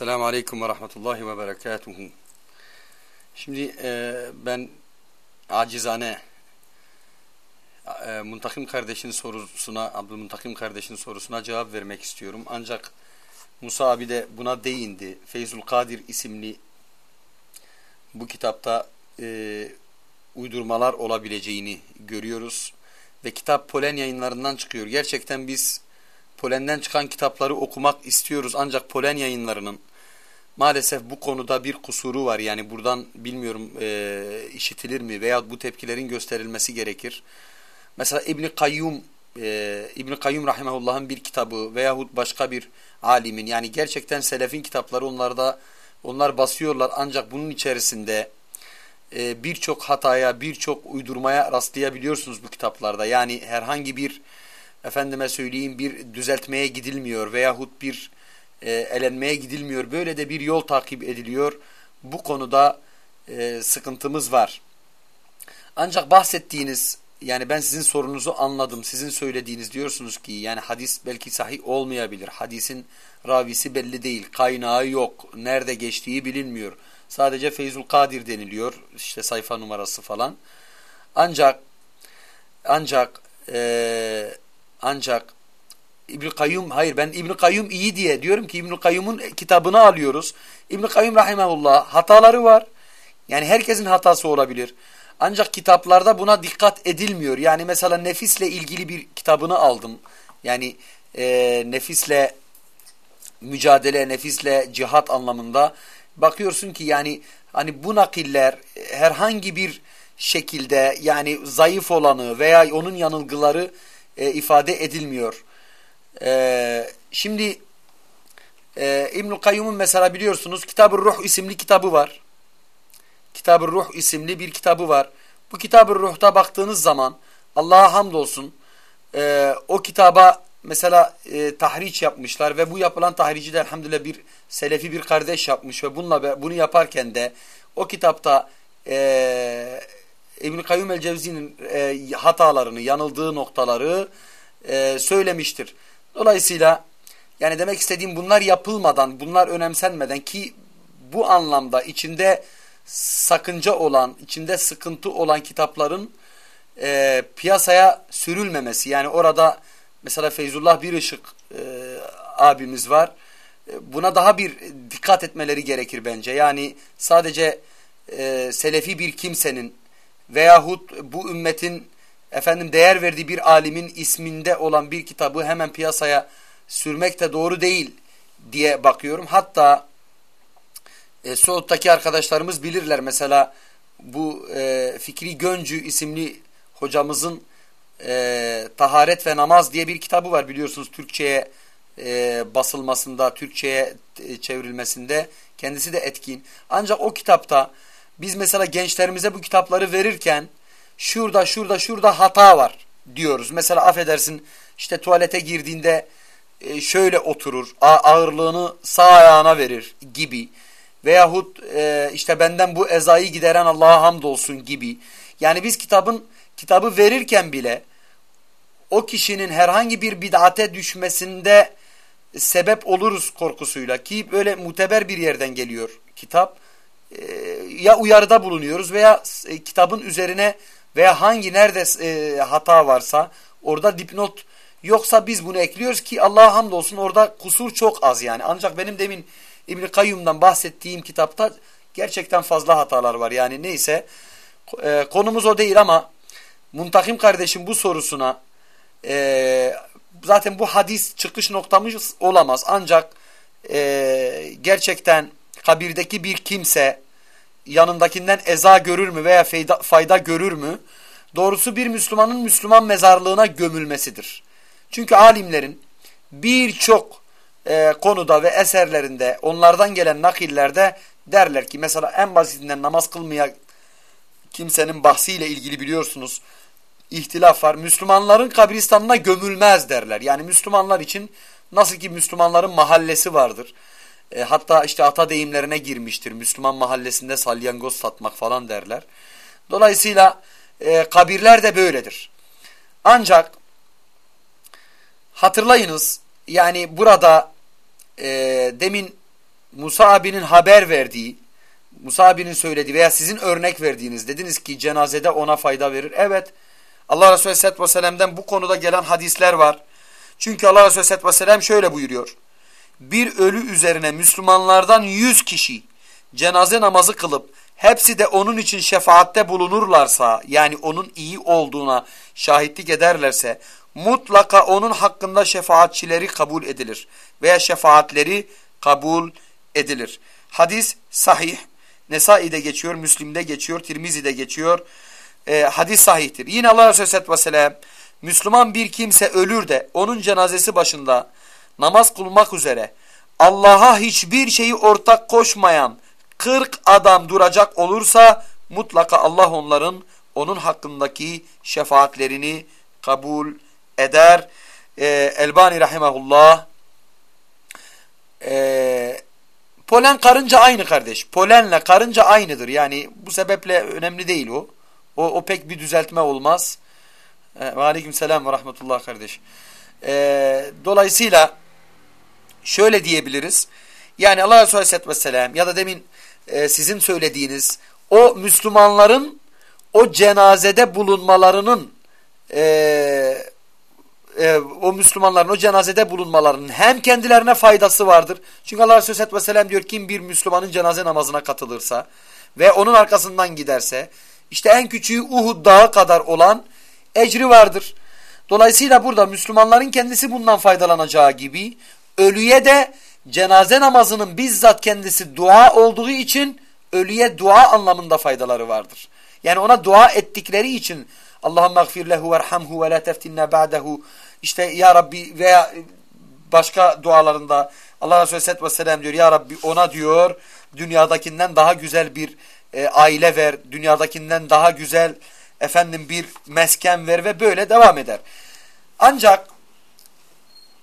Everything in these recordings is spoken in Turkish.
Selamun Aleyküm ve Rahmetullahi ve Berekatuhu. Şimdi e, ben acizane e, Muntakim kardeşin sorusuna, Abdülmuntakim kardeşin sorusuna cevap vermek istiyorum. Ancak Musa abi de buna değindi. Feyzul Kadir isimli bu kitapta e, uydurmalar olabileceğini görüyoruz. Ve kitap Polen yayınlarından çıkıyor. Gerçekten biz Polen'den çıkan kitapları okumak istiyoruz. Ancak Polen yayınlarının maalesef bu konuda bir kusuru var. Yani buradan bilmiyorum e, işitilir mi veya bu tepkilerin gösterilmesi gerekir. Mesela İbni Kayyum e, İbni Kayyum Rahimahullah'ın bir kitabı veyahut başka bir alimin yani gerçekten selefin kitapları onlarda onlar basıyorlar ancak bunun içerisinde e, birçok hataya birçok uydurmaya rastlayabiliyorsunuz bu kitaplarda. Yani herhangi bir efendime söyleyeyim bir düzeltmeye gidilmiyor veyahut bir e, elenmeye gidilmiyor. Böyle de bir yol takip ediliyor. Bu konuda e, sıkıntımız var. Ancak bahsettiğiniz yani ben sizin sorunuzu anladım. Sizin söylediğiniz diyorsunuz ki yani hadis belki sahih olmayabilir. Hadisin ravisi belli değil. Kaynağı yok. Nerede geçtiği bilinmiyor. Sadece Feyzul Kadir deniliyor. İşte sayfa numarası falan. Ancak ancak e, ancak İbn Kayyum hayır ben İbn Kayyum iyi diye diyorum ki İbn Kayyum'un kitabını alıyoruz. İbn Kayyum rahimehullah hataları var. Yani herkesin hatası olabilir. Ancak kitaplarda buna dikkat edilmiyor. Yani mesela nefisle ilgili bir kitabını aldım. Yani e, nefisle mücadele, nefisle cihat anlamında bakıyorsun ki yani hani bu nakiller herhangi bir şekilde yani zayıf olanı veya onun yanılgıları e, ifade edilmiyor. E, şimdi e, İbnül Kayyum'un mesela biliyorsunuz Kitab-ı Ruh isimli kitabı var. Kitab-ı Ruh isimli bir kitabı var. Bu Kitab-ı Ruh'ta baktığınız zaman Allah'a hamdolsun e, o kitaba mesela e, tahriç yapmışlar ve bu yapılan tahrici de elhamdülillah bir selefi bir kardeş yapmış ve bununla bunu yaparken de o kitapta e, İbn-i Kayyum el-Cevzi'nin e, hatalarını, yanıldığı noktaları e, söylemiştir. Dolayısıyla yani demek istediğim bunlar yapılmadan, bunlar önemsenmeden ki bu anlamda içinde sakınca olan, içinde sıkıntı olan kitapların e, piyasaya sürülmemesi. Yani orada mesela Feyzullah Birışık e, abimiz var. E, buna daha bir dikkat etmeleri gerekir bence. Yani sadece e, selefi bir kimsenin veyahut bu ümmetin efendim değer verdiği bir alimin isminde olan bir kitabı hemen piyasaya sürmek de doğru değil diye bakıyorum. Hatta e, Suud'daki arkadaşlarımız bilirler mesela bu e, Fikri Göncü isimli hocamızın e, Taharet ve Namaz diye bir kitabı var biliyorsunuz Türkçe'ye e, basılmasında, Türkçe'ye e, çevrilmesinde kendisi de etkin. Ancak o kitapta biz mesela gençlerimize bu kitapları verirken şurada şurada şurada hata var diyoruz. Mesela affedersin işte tuvalete girdiğinde e, şöyle oturur ağırlığını sağ ayağına verir gibi veyahut e, işte benden bu ezayı gideren Allah'a hamdolsun gibi. Yani biz kitabın kitabı verirken bile o kişinin herhangi bir bid'ate düşmesinde sebep oluruz korkusuyla ki böyle muteber bir yerden geliyor kitap. E, ya uyarıda bulunuyoruz veya kitabın üzerine veya hangi nerede e, hata varsa orada dipnot yoksa biz bunu ekliyoruz ki Allah'a hamdolsun orada kusur çok az yani. Ancak benim demin İbn Kayyum'dan bahsettiğim kitapta gerçekten fazla hatalar var. Yani neyse e, konumuz o değil ama Muntakim kardeşim bu sorusuna e, zaten bu hadis çıkış noktamız olamaz. Ancak e, gerçekten kabirdeki bir kimse yanındakinden eza görür mü veya fayda, fayda görür mü? Doğrusu bir Müslümanın Müslüman mezarlığına gömülmesidir. Çünkü alimlerin birçok e, konuda ve eserlerinde onlardan gelen nakillerde derler ki mesela en basitinden namaz kılmaya kimsenin bahsiyle ilgili biliyorsunuz ihtilaf var. Müslümanların kabristanına gömülmez derler. Yani Müslümanlar için nasıl ki Müslümanların mahallesi vardır. E, hatta işte ata deyimlerine girmiştir. Müslüman mahallesinde salyangoz satmak falan derler. Dolayısıyla e, kabirler de böyledir. Ancak hatırlayınız yani burada e, demin Musa abinin haber verdiği, Musa abinin söylediği veya sizin örnek verdiğiniz dediniz ki cenazede ona fayda verir. Evet Allah Resulü Aleyhisselatü Vesselam'dan bu konuda gelen hadisler var. Çünkü Allah Resulü Aleyhisselatü Vesselam şöyle buyuruyor. Bir ölü üzerine Müslümanlardan yüz kişi cenaze namazı kılıp hepsi de onun için şefaatte bulunurlarsa yani onun iyi olduğuna şahitlik ederlerse mutlaka onun hakkında şefaatçileri kabul edilir veya şefaatleri kabul edilir. Hadis sahih. Nesai'de geçiyor, Müslim'de geçiyor, Tirmizi'de geçiyor. Ee, hadis sahihtir. Yine Allah Resulü Aleyhisselatü Vesselam Müslüman bir kimse ölür de onun cenazesi başında namaz kılmak üzere Allah'a hiçbir şeyi ortak koşmayan 40 adam duracak olursa mutlaka Allah onların onun hakkındaki şefaatlerini kabul eder. Ee, Elbani rahimahullah e, polen karınca aynı kardeş. Polenle karınca aynıdır. Yani bu sebeple önemli değil o. O, o pek bir düzeltme olmaz. E, ve aleyküm selam ve rahmetullah kardeş. E, dolayısıyla şöyle diyebiliriz. Yani Allah Resulü Aleyhisselatü Vesselam ya da demin e, sizin söylediğiniz o Müslümanların o cenazede bulunmalarının e, e, o Müslümanların o cenazede bulunmalarının hem kendilerine faydası vardır. Çünkü Allah Resulü Aleyhisselatü Vesselam diyor kim bir Müslümanın cenaze namazına katılırsa ve onun arkasından giderse işte en küçüğü Uhud dağı kadar olan ecri vardır. Dolayısıyla burada Müslümanların kendisi bundan faydalanacağı gibi ölüye de cenaze namazının bizzat kendisi dua olduğu için ölüye dua anlamında faydaları vardır. Yani ona dua ettikleri için Allahümme gfir lehu verhamhu ve la teftinne ba'dehu işte ya Rabbi veya başka dualarında Allah Resulü Aleyhisselatü Vesselam diyor ya Rabbi ona diyor dünyadakinden daha güzel bir e, aile ver, dünyadakinden daha güzel efendim bir mesken ver ve böyle devam eder. Ancak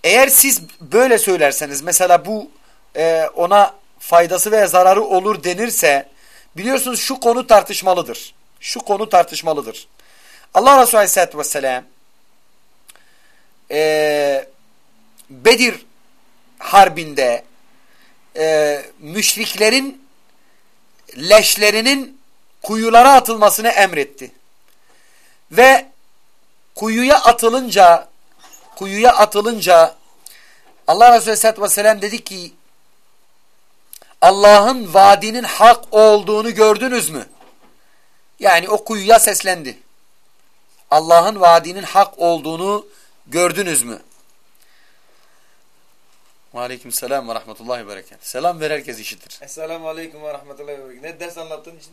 eğer siz böyle söylerseniz mesela bu e, ona faydası veya zararı olur denirse biliyorsunuz şu konu tartışmalıdır. Şu konu tartışmalıdır. Allah Resulü Aleyhisselatü Vesselam e, Bedir harbinde e, müşriklerin leşlerinin kuyulara atılmasını emretti. Ve kuyuya atılınca kuyuya atılınca Allah Resulü Aleyhisselatü Vesselam dedi ki Allah'ın vaadinin hak olduğunu gördünüz mü? Yani o kuyuya seslendi. Allah'ın vaadinin hak olduğunu gördünüz mü? Aleyküm selam ve rahmetullahi ve berekat. Selam ver herkes işitir. Esselamu aleyküm ve rahmetullahi ve berekat. Ne ders anlattığın için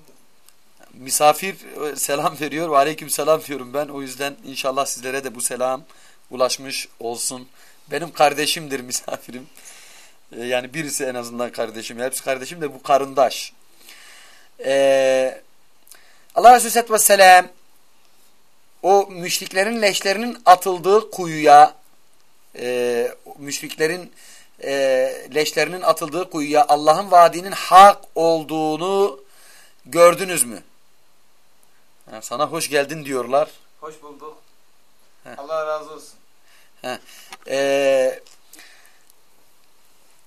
Misafir e, selam veriyor ve aleyküm selam diyorum ben. O yüzden inşallah sizlere de bu selam ulaşmış olsun. Benim kardeşimdir misafirim. E, yani birisi en azından kardeşim. Hepsi kardeşim de bu karındaş. Ee, Allah Resulü Aleyhisselatü Vesselam o müşriklerin leşlerinin atıldığı kuyuya e, müşriklerin e, leşlerinin atıldığı kuyuya Allah'ın vaadinin hak olduğunu gördünüz mü? Ha, sana hoş geldin diyorlar. Hoş bulduk. Allah razı olsun. He. Ee,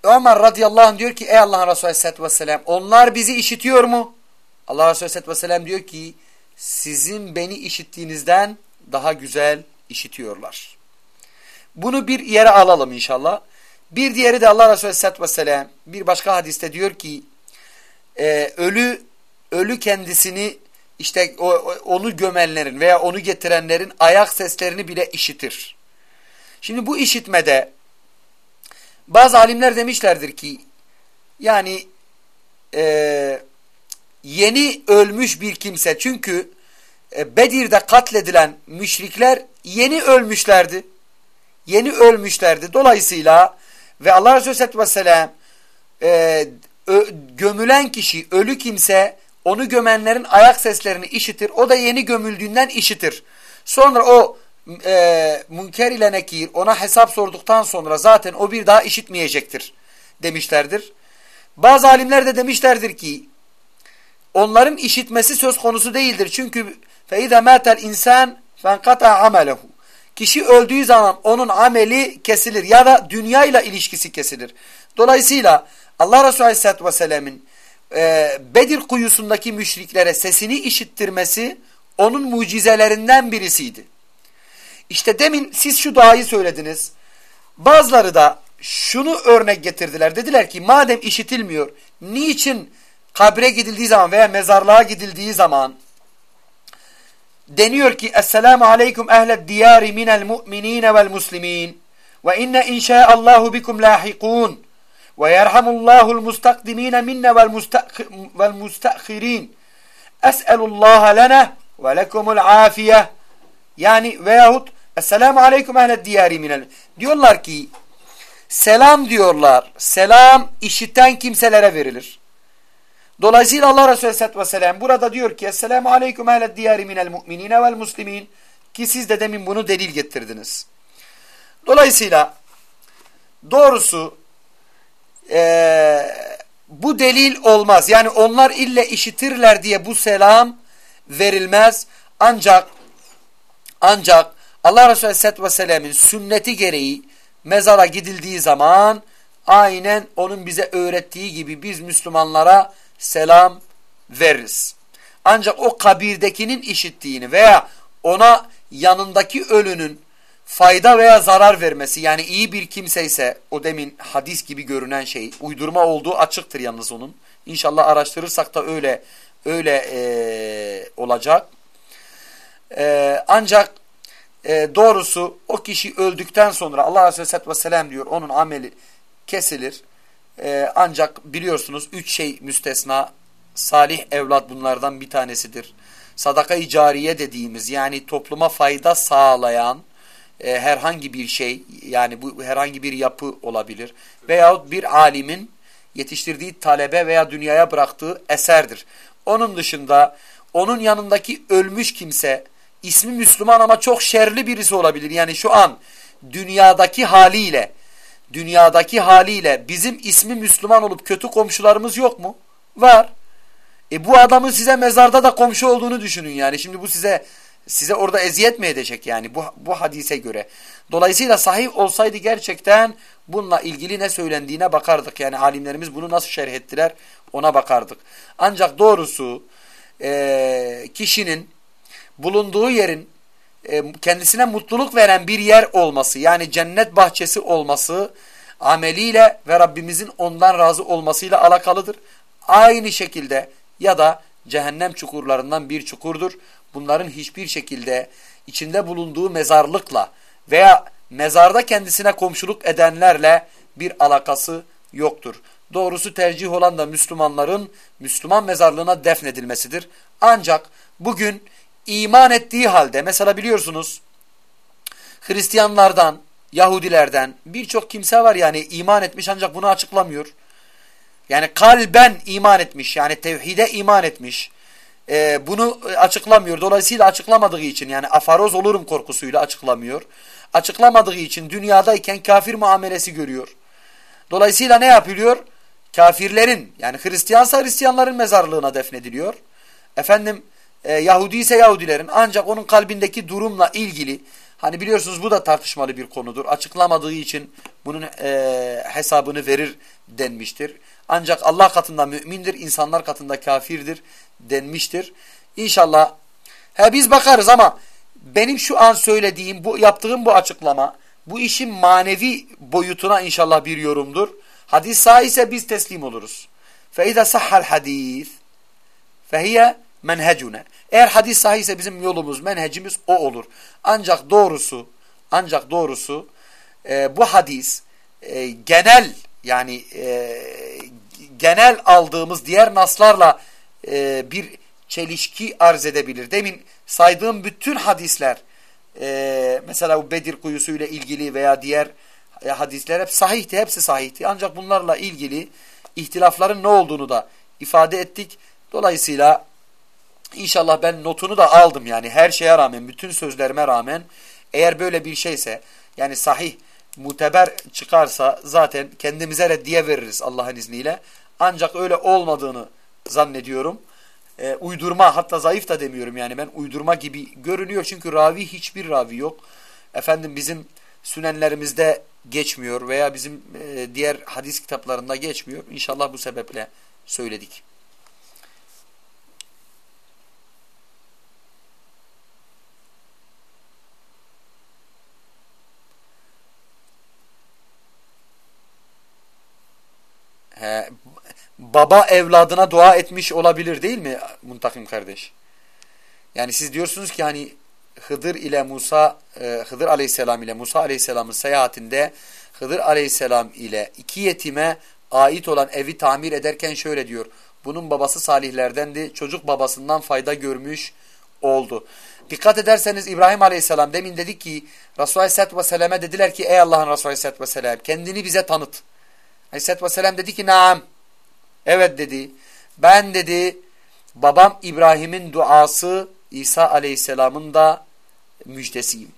Ömer radıyallahu anh diyor ki ey Allah'ın Resulü aleyhissalatü vesselam onlar bizi işitiyor mu? Allah Resulü aleyhissalatü vesselam diyor ki sizin beni işittiğinizden daha güzel işitiyorlar. Bunu bir yere alalım inşallah. Bir diğeri de Allah Resulü Aleyhisselatü Vesselam bir başka hadiste diyor ki e, ölü ölü kendisini işte o, onu gömenlerin veya onu getirenlerin ayak seslerini bile işitir. Şimdi bu işitmede bazı alimler demişlerdir ki yani e, yeni ölmüş bir kimse çünkü e, Bedir'de katledilen müşrikler yeni ölmüşlerdi. Yeni ölmüşlerdi. Dolayısıyla ve Allah Resulü Aleyhisselatü Vesselam e, gömülen kişi, ölü kimse onu gömenlerin ayak seslerini işitir. O da yeni gömüldüğünden işitir. Sonra o e, münker ile nekir ona hesap sorduktan sonra zaten o bir daha işitmeyecektir demişlerdir. Bazı alimler de demişlerdir ki onların işitmesi söz konusu değildir. Çünkü فَاِذَا مَاتَ الْاِنْسَانِ فَاَنْقَطَعَ عَمَلَهُ Kişi öldüğü zaman onun ameli kesilir ya da dünya ile ilişkisi kesilir. Dolayısıyla Allah Resulü Aleyhisselatü Vesselam'ın e, Bedir kuyusundaki müşriklere sesini işittirmesi onun mucizelerinden birisiydi. İşte demin siz şu duayı söylediniz. Bazıları da şunu örnek getirdiler. Dediler ki madem işitilmiyor niçin kabre gidildiği zaman veya mezarlığa gidildiği zaman deniyor ki Esselamu aleyküm ehled diyari minel mu'minine vel muslimin ve inne inşaallahu bikum lahikun ve yerhamullahul mustakdimine minne vel mustakhirin es'elullaha lena ve lekumul afiye yani veyahut Esselamu aleyküm ehled diyari minel. Diyorlar ki selam diyorlar. Selam işiten kimselere verilir. Dolayısıyla Allah Resulü Aleyhisselatü Vesselam burada diyor ki Esselamu Aleyküm ehled diyari minel mu'minine vel muslimin. Ki siz de demin bunu delil getirdiniz. Dolayısıyla doğrusu ee, bu delil olmaz. Yani onlar ille işitirler diye bu selam verilmez. Ancak ancak Allah Resulü Aleyhisselatü Vesselam'ın sünneti gereği mezara gidildiği zaman aynen onun bize öğrettiği gibi biz Müslümanlara selam veririz. Ancak o kabirdekinin işittiğini veya ona yanındaki ölünün fayda veya zarar vermesi yani iyi bir kimse ise o demin hadis gibi görünen şey uydurma olduğu açıktır yalnız onun. İnşallah araştırırsak da öyle öyle e, olacak. E, ancak e, doğrusu o kişi öldükten sonra Allah Resulü Aleyhisselatü Vesselam diyor onun ameli kesilir. E, ancak biliyorsunuz üç şey müstesna salih evlat bunlardan bir tanesidir. Sadaka-i cariye dediğimiz yani topluma fayda sağlayan e, herhangi bir şey yani bu herhangi bir yapı olabilir. Veyahut bir alimin yetiştirdiği talebe veya dünyaya bıraktığı eserdir. Onun dışında onun yanındaki ölmüş kimse ismi Müslüman ama çok şerli birisi olabilir. Yani şu an dünyadaki haliyle dünyadaki haliyle bizim ismi Müslüman olup kötü komşularımız yok mu? Var. E bu adamın size mezarda da komşu olduğunu düşünün yani. Şimdi bu size size orada eziyet mi edecek yani bu, bu hadise göre. Dolayısıyla sahih olsaydı gerçekten bununla ilgili ne söylendiğine bakardık. Yani alimlerimiz bunu nasıl şerh ettiler ona bakardık. Ancak doğrusu e, kişinin bulunduğu yerin e, kendisine mutluluk veren bir yer olması yani cennet bahçesi olması ameliyle ve Rabbimizin ondan razı olmasıyla alakalıdır. Aynı şekilde ya da cehennem çukurlarından bir çukurdur. Bunların hiçbir şekilde içinde bulunduğu mezarlıkla veya mezarda kendisine komşuluk edenlerle bir alakası yoktur. Doğrusu tercih olan da Müslümanların Müslüman mezarlığına defnedilmesidir. Ancak bugün iman ettiği halde mesela biliyorsunuz Hristiyanlardan, Yahudilerden birçok kimse var yani iman etmiş ancak bunu açıklamıyor. Yani kalben iman etmiş yani tevhide iman etmiş. Ee, bunu açıklamıyor. Dolayısıyla açıklamadığı için yani afaroz olurum korkusuyla açıklamıyor. Açıklamadığı için dünyadayken kafir muamelesi görüyor. Dolayısıyla ne yapılıyor? Kafirlerin yani Hristiyansa Hristiyanların mezarlığına defnediliyor. Efendim e, Yahudi ise Yahudilerin ancak onun kalbindeki durumla ilgili hani biliyorsunuz bu da tartışmalı bir konudur. Açıklamadığı için bunun e, hesabını verir denmiştir. Ancak Allah katında mümindir, insanlar katında kafirdir denmiştir. İnşallah he biz bakarız ama benim şu an söylediğim, bu yaptığım bu açıklama bu işin manevi boyutuna inşallah bir yorumdur. Hadis sahih ise biz teslim oluruz. فَاِذَا صَحَّ الْحَد۪يث فَهِيَ menhecune. Eğer hadis sahih ise bizim yolumuz, menhecimiz o olur. Ancak doğrusu, ancak doğrusu e, bu hadis e, genel yani e, genel aldığımız diğer naslarla e, bir çelişki arz edebilir. Demin saydığım bütün hadisler e, mesela bu Bedir kuyusu ile ilgili veya diğer e, hadisler hep sahihti, hepsi sahihti. Ancak bunlarla ilgili ihtilafların ne olduğunu da ifade ettik. Dolayısıyla İnşallah ben notunu da aldım yani her şeye rağmen, bütün sözlerime rağmen eğer böyle bir şeyse yani sahih, muteber çıkarsa zaten kendimize reddiye veririz Allah'ın izniyle. Ancak öyle olmadığını zannediyorum. E, uydurma hatta zayıf da demiyorum yani ben uydurma gibi görünüyor çünkü ravi hiçbir ravi yok. Efendim bizim sünenlerimizde geçmiyor veya bizim e, diğer hadis kitaplarında geçmiyor. İnşallah bu sebeple söyledik. Baba evladına dua etmiş olabilir değil mi Muntakim kardeş? Yani siz diyorsunuz ki hani Hıdır ile Musa, e, Hıdır aleyhisselam ile Musa aleyhisselamın seyahatinde Hıdır aleyhisselam ile iki yetime ait olan evi tamir ederken şöyle diyor. Bunun babası salihlerdendi. Çocuk babasından fayda görmüş oldu. Dikkat ederseniz İbrahim aleyhisselam demin dedi ki Resulü aleyhisselatü vesselam'e dediler ki ey Allah'ın Resulü aleyhisselatü vesselam kendini bize tanıt. Aleyhisselatü vesselam dedi ki naam. Evet dedi. Ben dedi babam İbrahim'in duası İsa aleyhisselamın da müjdesiyim.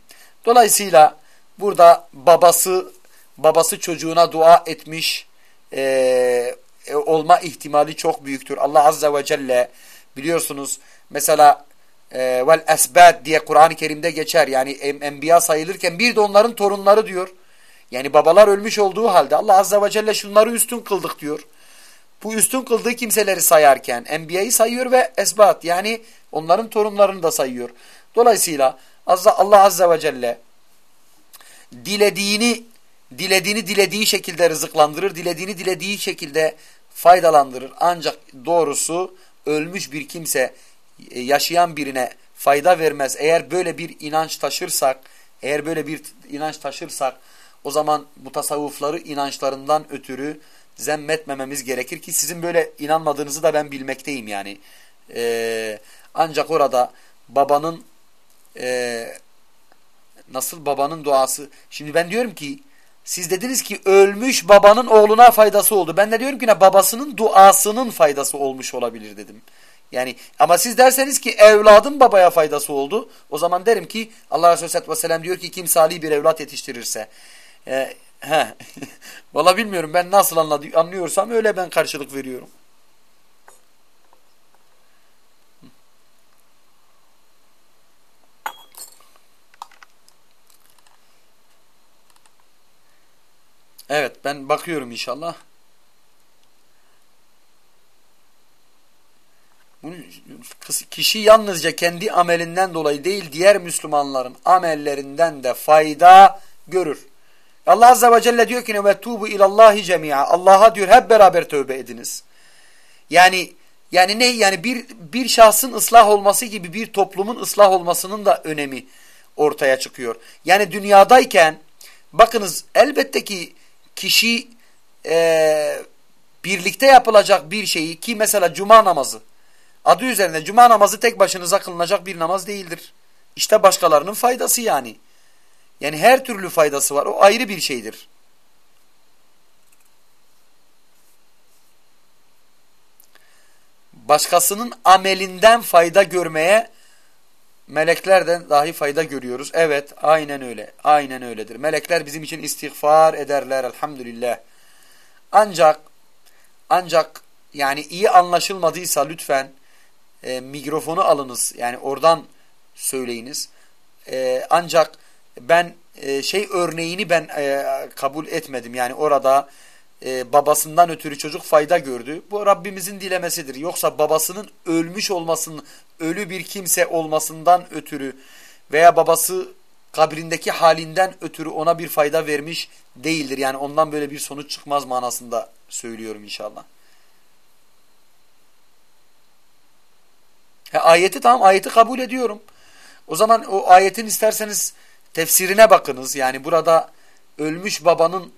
Dolayısıyla burada babası babası çocuğuna dua etmiş e, olma ihtimali çok büyüktür. Allah azze ve celle biliyorsunuz mesela e, vel esbad diye Kur'an-ı Kerim'de geçer. Yani enbiya sayılırken bir de onların torunları diyor. Yani babalar ölmüş olduğu halde Allah azze ve celle şunları üstün kıldık diyor. Bu üstün kıldığı kimseleri sayarken enbiyayı sayıyor ve esbat yani onların torunlarını da sayıyor. Dolayısıyla Allah azze ve celle dilediğini dilediğini dilediği şekilde rızıklandırır, dilediğini dilediği şekilde faydalandırır. Ancak doğrusu ölmüş bir kimse e, yaşayan birine fayda vermez. Eğer böyle bir inanç taşırsak, eğer böyle bir inanç taşırsak o zaman bu tasavvufları inançlarından ötürü zemmetmememiz gerekir ki sizin böyle inanmadığınızı da ben bilmekteyim yani. Ee, ancak orada babanın e, nasıl babanın duası. Şimdi ben diyorum ki siz dediniz ki ölmüş babanın oğluna faydası oldu. Ben de diyorum ki ne babasının duasının faydası olmuş olabilir dedim. Yani ama siz derseniz ki evladın babaya faydası oldu. O zaman derim ki Allah Resulü Aleyhisselatü Vesselam diyor ki kim salih bir evlat yetiştirirse. E, he. Valla bilmiyorum ben nasıl anlıyorsam öyle ben karşılık veriyorum. Evet ben bakıyorum inşallah. Kişi yalnızca kendi amelinden dolayı değil diğer Müslümanların amellerinden de fayda görür. Allah Azze ve Celle diyor ki ve tubu ilallahi cemia. Allah'a diyor hep beraber tövbe ediniz. Yani yani ne yani bir bir şahsın ıslah olması gibi bir toplumun ıslah olmasının da önemi ortaya çıkıyor. Yani dünyadayken bakınız elbette ki kişi e, birlikte yapılacak bir şeyi ki mesela cuma namazı adı üzerinde cuma namazı tek başınıza kılınacak bir namaz değildir. İşte başkalarının faydası yani. Yani her türlü faydası var. O ayrı bir şeydir. Başkasının amelinden fayda görmeye meleklerden dahi fayda görüyoruz. Evet aynen öyle. Aynen öyledir. Melekler bizim için istiğfar ederler elhamdülillah. Ancak ancak yani iyi anlaşılmadıysa lütfen e, mikrofonu alınız. Yani oradan söyleyiniz. E, ancak ben e, şey örneğini ben e, kabul etmedim. Yani orada e, babasından ötürü çocuk fayda gördü. Bu Rabbimizin dilemesidir. Yoksa babasının ölmüş olmasının, ölü bir kimse olmasından ötürü veya babası kabrindeki halinden ötürü ona bir fayda vermiş değildir. Yani ondan böyle bir sonuç çıkmaz manasında söylüyorum inşallah. He, ayeti tamam ayeti kabul ediyorum. O zaman o ayetin isterseniz tefsirine bakınız. Yani burada ölmüş babanın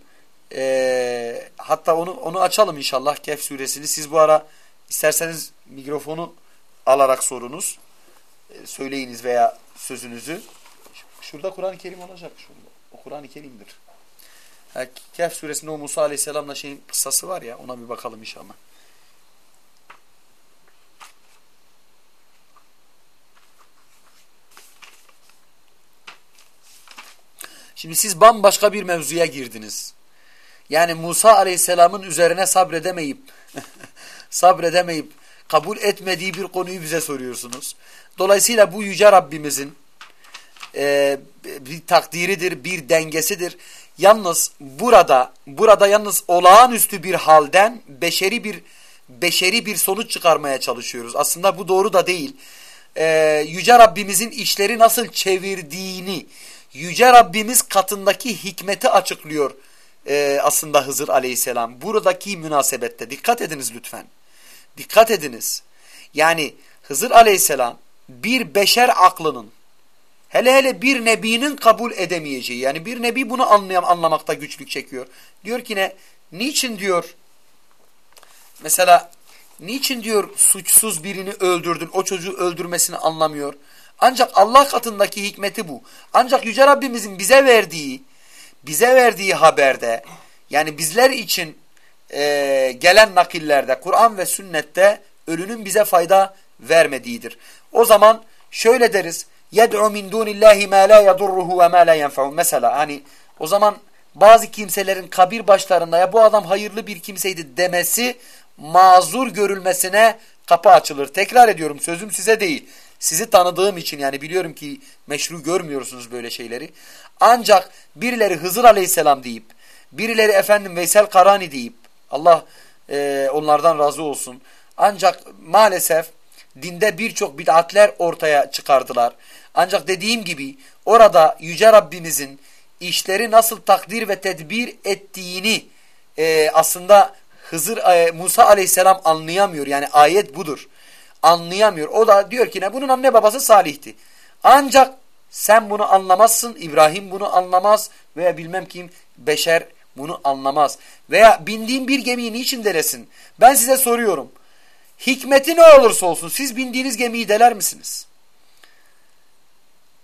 e, hatta onu onu açalım inşallah Kehf suresini. Siz bu ara isterseniz mikrofonu alarak sorunuz. E, söyleyiniz veya sözünüzü. Şurada Kur'an-ı Kerim olacak. Şurada. O Kur'an-ı Kerim'dir. Kehf suresinde o Musa Aleyhisselam'la şeyin kıssası var ya ona bir bakalım inşallah. Şimdi siz bambaşka bir mevzuya girdiniz. Yani Musa Aleyhisselam'ın üzerine sabredemeyip sabredemeyip kabul etmediği bir konuyu bize soruyorsunuz. Dolayısıyla bu yüce Rabbimizin e, bir takdiridir, bir dengesidir. Yalnız burada burada yalnız olağanüstü bir halden beşeri bir beşeri bir sonuç çıkarmaya çalışıyoruz. Aslında bu doğru da değil. Ee, Yüce Rabbimizin işleri nasıl çevirdiğini, Yüce Rabbimiz katındaki hikmeti açıklıyor e, aslında Hızır Aleyhisselam. Buradaki münasebette dikkat ediniz lütfen. Dikkat ediniz. Yani Hızır Aleyhisselam bir beşer aklının hele hele bir nebinin kabul edemeyeceği yani bir nebi bunu anlayam anlamakta güçlük çekiyor. Diyor ki ne? Niçin diyor mesela niçin diyor suçsuz birini öldürdün o çocuğu öldürmesini anlamıyor. Ancak Allah katındaki hikmeti bu. Ancak Yüce Rabbimizin bize verdiği bize verdiği haberde yani bizler için e, gelen nakillerde Kur'an ve sünnette ölünün bize fayda vermediğidir. O zaman şöyle deriz. Yed'u min dunillahi ma la yadurruhu ve ma la yenfa'u. Mesela hani o zaman bazı kimselerin kabir başlarında ya bu adam hayırlı bir kimseydi demesi mazur görülmesine kapı açılır. Tekrar ediyorum sözüm size değil. Sizi tanıdığım için yani biliyorum ki meşru görmüyorsunuz böyle şeyleri. Ancak birileri Hızır Aleyhisselam deyip, birileri efendim Veysel Karani deyip, Allah e, onlardan razı olsun. Ancak maalesef dinde birçok bid'atler ortaya çıkardılar. Ancak dediğim gibi orada Yüce Rabbimizin işleri nasıl takdir ve tedbir ettiğini e, aslında Hızır e, Musa Aleyhisselam anlayamıyor. Yani ayet budur. Anlayamıyor. O da diyor ki ne? Bunun anne babası Salih'ti. Ancak sen bunu anlamazsın. İbrahim bunu anlamaz. Veya bilmem kim beşer bunu anlamaz. Veya bindiğin bir gemiyi niçin deresin? Ben size soruyorum. Hikmeti ne olursa olsun siz bindiğiniz gemiyi deler misiniz?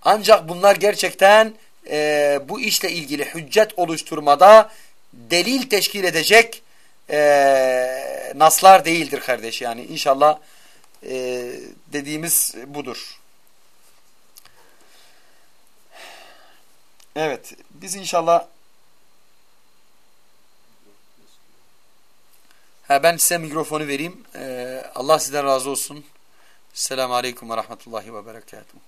Ancak bunlar gerçekten e, bu işle ilgili hüccet oluşturmada delil teşkil edecek e, naslar değildir kardeş. Yani inşallah e, dediğimiz budur. Evet biz inşallah ha, ben size mikrofonu vereyim. Ee, Allah sizden razı olsun. Selamun Aleyküm ve Rahmetullahi ve Berekatuhu.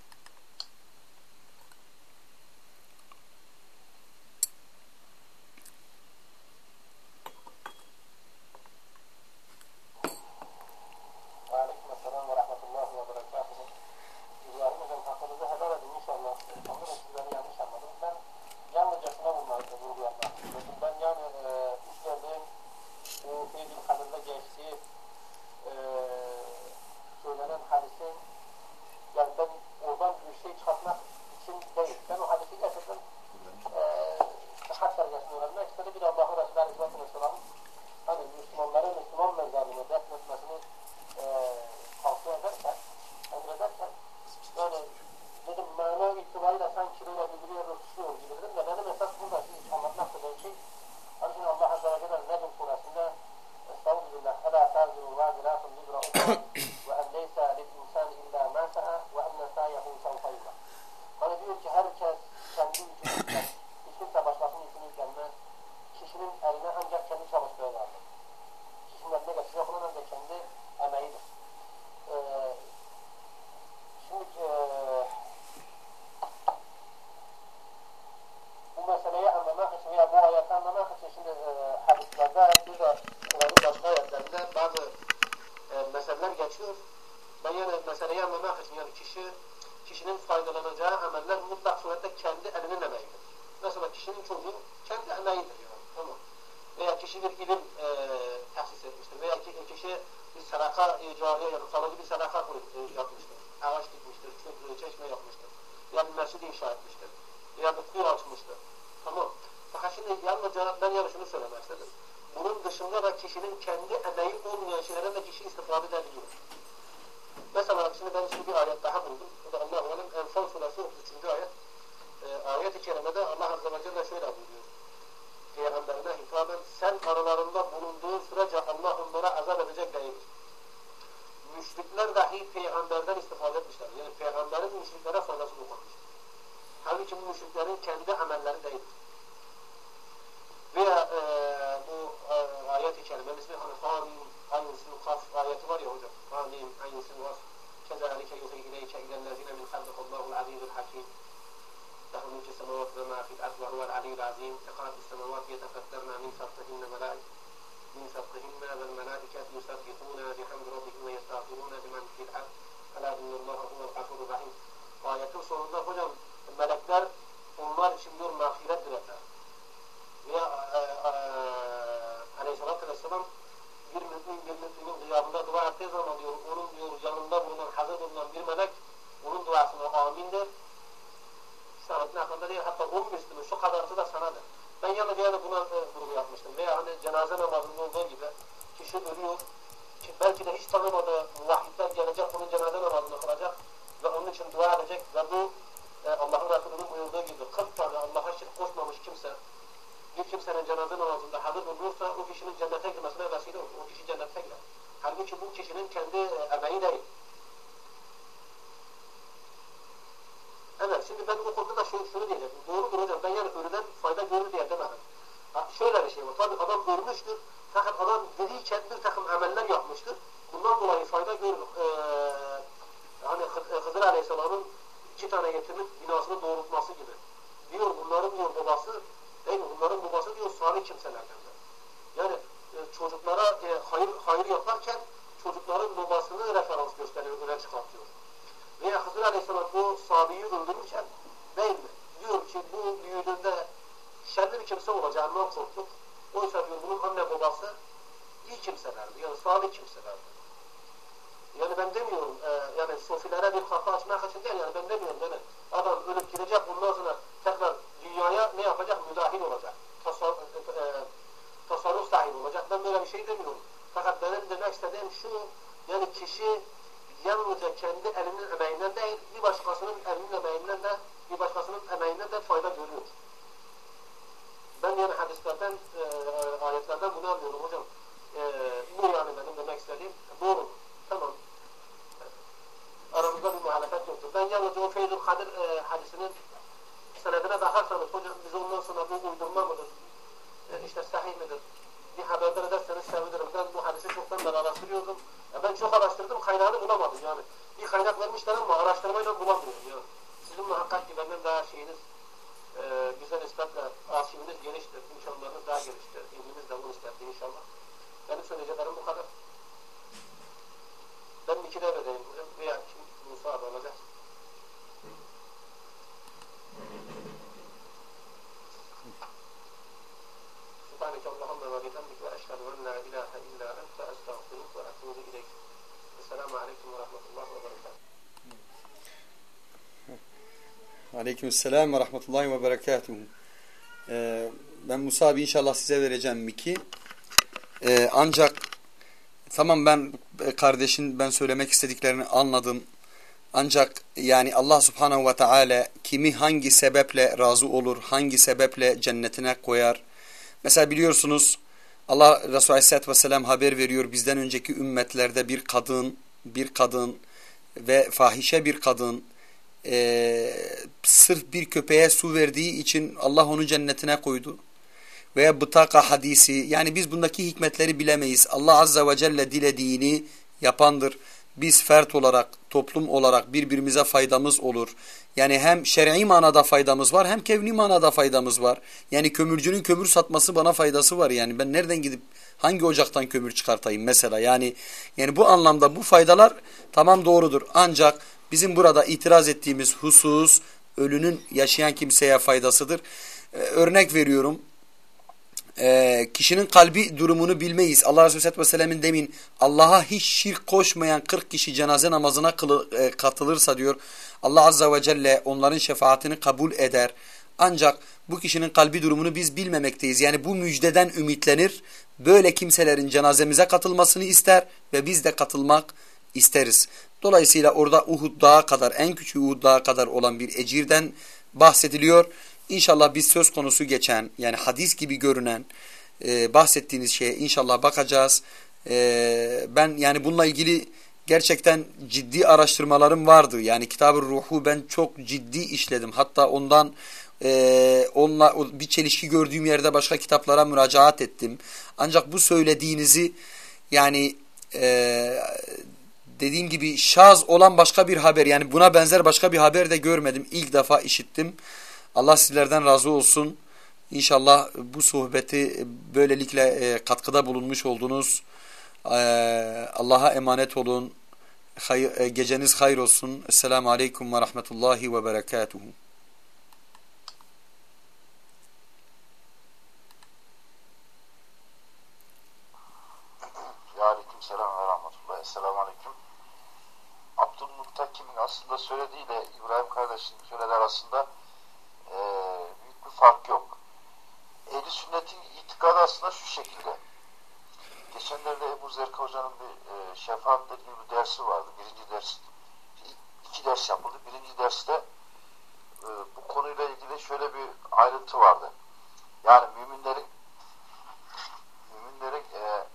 ilgili yalnızca ben yani şunu. Bunun dışında da kişinin kendi emeği olmayan şeylerden de kişi istifade edebiliyor. Mesela şimdi ben şimdi bir ayet daha buldum. Bu da Allah-u Alem Enfal Suresi 33. ayet. E, ayet-i kerimede Allah Azze ve Celle şöyle buyuruyor. Peygamberine hitaben sen aralarında bulunduğun sürece Allah onlara azap edecek değildir. Müşrikler dahi peygamberden istifade etmişler. Yani peygamberin müşriklere faydası dokunmuş. Halbuki bu müşriklerin kendi amelleri değildir. veya e, bu e, ayet-i kerime mesela hani hamim, aynısını kaf ayeti var ya hocam. Hamim, aynısını kaf. Kezalike yuhi ileyke ilellezine min haldekullahu azizul hakim. له ملك السماوات وما في الأرض وهو العلي العظيم تقرأ السماوات يتقدرن من خلقهن ملائكة من خلقهن والملائكة يسبحون بحمد ربهم ويستغفرون لمن في الأرض ألا إن الله هو الغفور الرحيم. Ayetin sonunda hocam melekler onlar için diyor mağfiret dilekler. Ve e, e, aleyhissalatü vesselam bir mümin bir müminin gıyabında dua ettiği zaman diyor onun diyor yanında bulunan hazır bulunan bir melek onun duasına amin der. Sanatın hakkında değil hatta on müslümü şu kadarsı da sanadır. Ben yalnız yani buna e, vurgu yapmıştım. Veya hani cenaze namazında olduğu gibi kişi ölüyor. Ki belki de hiç tanımadığı muvahhidler gelecek onun cenaze namazını kılacak ve onun için dua edecek ve bu e, Allah'ın Resulü'nün buyurduğu gibi 40 tane Allah'a şirk koşmamış kimse bir kimsenin cenaze namazında hazır bulunursa o kişinin cennete girmesine vesile olur. O kişi cennete girer. Halbuki bu kişinin kendi e, emeği değil. Evet şimdi ben bu konuda da şunu, şunu diyeceğim. Doğrudur hocam ben yani ölüden fayda görür diye demedim. Ha, şöyle bir şey var. Tabi adam ölmüştür. Fakat adam diriyken bir takım ameller yapmıştır. Bundan dolayı fayda görür. Ee, hani Hızır Aleyhisselam'ın iki tane yetimin binasını doğrultması gibi. Diyor bunların diyor babası değil mi? Bunların babası diyor salih kimselerdendir. Yani e, çocuklara e, hayır, hayır yaparken çocukların babasını referans gösteriyor, öne çıkartıyor. Veya Hızır Aleyhisselam bu sahabeyi öldürürken değil mi? Diyor ki bu büyüdüğünde şerli bir kimse olacağından korktuk. Oysa diyor bunun anne babası iyi kimselerdi. Yani salih kimselerdi. Yani ben demiyorum e, yani sofilere bir kapı açmak için değil yani ben demiyorum yani adam ölüp gidecek ondan sonra tekrar dünyaya ne yapacak? Müdahil olacak. Tasar, e, e, tasarruf sahibi olacak. Ben böyle bir şey demiyorum. Fakat benim demek istediğim şu yani kişi yalnızca kendi elinin emeğinden değil bir başkasının elinin emeğinden de bir başkasının emeğinden de fayda görüyor. Ben yani hadislerden, e, ayetlerden bunu anlıyorum hocam. E, bu yani benim demek istediğim doğru. Tamam. Aramızda bir muhalefet yoktur. Ben yalnızca o Feyzul Kadir e, hadisinin senedine bakarsanız hocam biz ondan sonra bu uydurma mıdır? E, işte sahih midir? Bir haberdar ederseniz sevinirim. Ben bu hadisi çoktan ben araştırıyordum. E, ben çok araştırdım kaynağını bulamadım yani. Bir kaynak vermişler ama araştırmayla bulamıyorum yani. Sizin muhakkak ki benden daha şeyiniz e, bize nispetle arşiviniz geniştir. İmkanlarınız daha geniştir. İlminiz de bu nispetli inşallah. Benim söyleyeceklerim bu kadar. Ben iki devredeyim. Veya kim Musa abi olacak. Subhaneke Allahümme ve bihamdik ve eşhedü en la ilahe illa ente estağfiruk ve etûbü ileyk. Esselamu aleyküm ve rahmetullah ve berekatuhu. Aleykümselam ve rahmetullahi ve berekatuhu. Ee, ben Musa abi inşallah size vereceğim miki. Ee, ancak tamam ben e, kardeşin ben söylemek istediklerini anladım. Ancak yani Allah subhanahu ve teala kimi hangi sebeple razı olur, hangi sebeple cennetine koyar, Mesela biliyorsunuz Allah Resulü aleyhissalatü vesselam haber veriyor bizden önceki ümmetlerde bir kadın, bir kadın ve fahişe bir kadın e, sırf bir köpeğe su verdiği için Allah onu cennetine koydu. Veya bıtaka hadisi yani biz bundaki hikmetleri bilemeyiz. Allah azze ve celle dilediğini yapandır. Biz fert olarak, toplum olarak birbirimize faydamız olur. Yani hem şer'i manada faydamız var hem kevni manada faydamız var. Yani kömürcünün kömür satması bana faydası var. Yani ben nereden gidip hangi ocaktan kömür çıkartayım mesela. Yani yani bu anlamda bu faydalar tamam doğrudur. Ancak bizim burada itiraz ettiğimiz husus ölünün yaşayan kimseye faydasıdır. Ee, örnek veriyorum e, kişinin kalbi durumunu bilmeyiz. Allah Resulü Aleyhisselatü Vesselam'ın demin Allah'a hiç şirk koşmayan 40 kişi cenaze namazına kılı, e, katılırsa diyor Allah Azze ve Celle onların şefaatini kabul eder. Ancak bu kişinin kalbi durumunu biz bilmemekteyiz. Yani bu müjdeden ümitlenir. Böyle kimselerin cenazemize katılmasını ister ve biz de katılmak isteriz. Dolayısıyla orada Uhud Dağı kadar en küçük Uhud Dağı kadar olan bir ecirden bahsediliyor. İnşallah biz söz konusu geçen yani hadis gibi görünen e, bahsettiğiniz şeye inşallah bakacağız. E, ben yani bununla ilgili gerçekten ciddi araştırmalarım vardı. Yani Kitab-ı Ruhu ben çok ciddi işledim. Hatta ondan e, onunla bir çelişki gördüğüm yerde başka kitaplara müracaat ettim. Ancak bu söylediğinizi yani e, dediğim gibi şaz olan başka bir haber yani buna benzer başka bir haber de görmedim. İlk defa işittim. Allah sizlerden razı olsun. İnşallah bu sohbeti böylelikle e, katkıda bulunmuş oldunuz. E, Allah'a emanet olun. E, geceniz hayır olsun. Esselamu Aleyküm ve Rahmetullahi ve Berekatuhu. Aslında söylediğiyle İbrahim kardeşin söylediği arasında e, büyük bir fark yok. Ehli sünnetin itikadı aslında şu şekilde. Geçenlerde Ebu Zerka Hoca'nın bir e, şefaatle ilgili bir dersi vardı. Birinci ders, iki ders yapıldı. Birinci derste e, bu konuyla ilgili şöyle bir ayrıntı vardı. Yani müminlerin müminlerin e,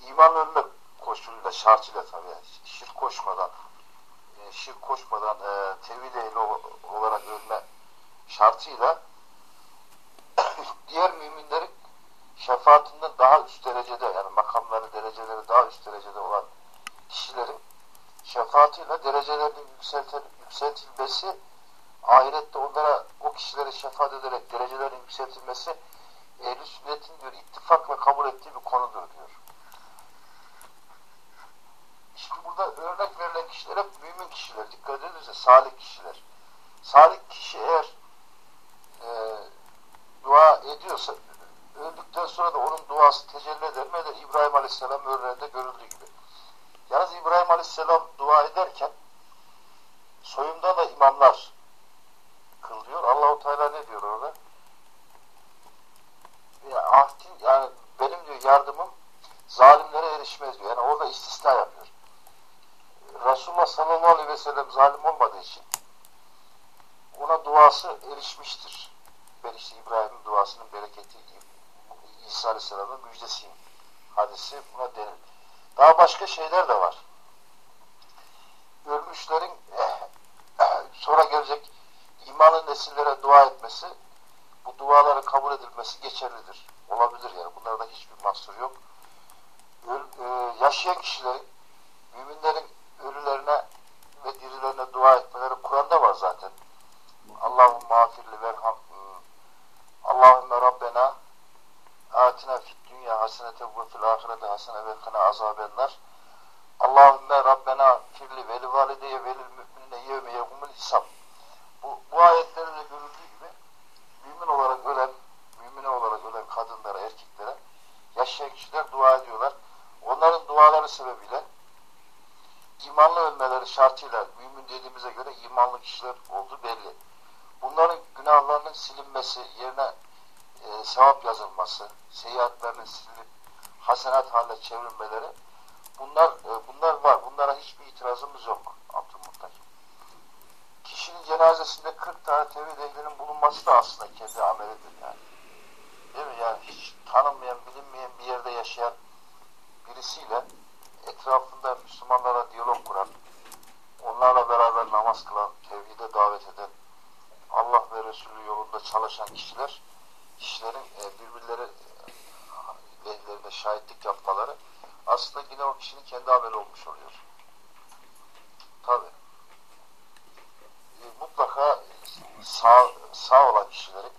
iman ölme koşuluyla, şartıyla tabii. Şirk koşmadan, e, şirk koşmadan e, tevhid ehli olarak ölme şartıyla diğer müminlerin şefaatinden daha üst derecede yani makamları, dereceleri daha üst derecede olan kişilerin şefaatiyle derecelerinin yükseltilmesi ahirette onlara o kişilere şefaat ederek derecelerin yükseltilmesi ehl sünnetin diyor ittifakla kabul ettiği bir konudur diyor. Şimdi burada örnek verilen kişiler hep mümin kişiler. Dikkat edinize salih kişiler. Salih kişi eğer e, dua ediyorsa öldükten sonra da onun duası tecelli eder mi? Eder. İbrahim Aleyhisselam örneğinde görüldüğü gibi. Yalnız İbrahim Aleyhisselam dua ederken soyunda da imamlar kılıyor. Allahu Teala ne diyor orada? Ya, ahdin, yani benim diyor yardımım zalimlere erişmez diyor. Yani orada istisna yapıyor. Resulullah sallallahu aleyhi ve sellem zalim olmadığı için duası erişmiştir. Ben işte İbrahim'in duasının bereketi İsa aleyhisselamın müjdesiyim. Hadisi buna denir. Daha başka şeyler de var. Ölmüşlerin sonra gelecek imanın nesillere dua etmesi bu duaların kabul edilmesi geçerlidir. Olabilir yani. Bunlarda hiçbir mahsur yok. Öl, e, yaşayan kişilerin müminlerin ölülerine ve dirilerine dua etmeleri Kur'an'da var zaten. Allahum mağfirli verham Allahümme Rabbena atina fid dünya hasenete ve fil ahirete hasene ve kına azabenler Allahümme Rabbena firli veli valideye velil müminine yevme yevmul hisab bu, bu ayetlerde görüldüğü gibi mümin olarak ölen mümine olarak ölen kadınlara, erkeklere yaşayan kişiler dua ediyorlar. Onların duaları sebebiyle imanlı ölmeleri şartıyla mümin dediğimize göre imanlı kişiler oldu belli. Bunların günahlarının silinmesi, yerine e, sevap yazılması, seyahatlerinin silinip hasenat haline çevrilmeleri bunlar e, bunlar var. Bunlara hiçbir itirazımız yok Abdülmuttakim. Kişinin cenazesinde 40 tane tevhid ehlinin bulunması da aslında kendi amelidir yani. Değil mi? Yani hiç tanınmayan, bilinmeyen bir yerde yaşayan birisiyle etrafında Müslümanlara diyalog kuran, onlarla beraber namaz kılan, tevhide davet eden, Allah ve Resulü yolunda çalışan kişiler, kişilerin e, birbirleri lehlerine şahitlik yapmaları aslında yine o kişinin kendi ameli olmuş oluyor. Tabi. E, mutlaka sağ, sağ olan kişilerin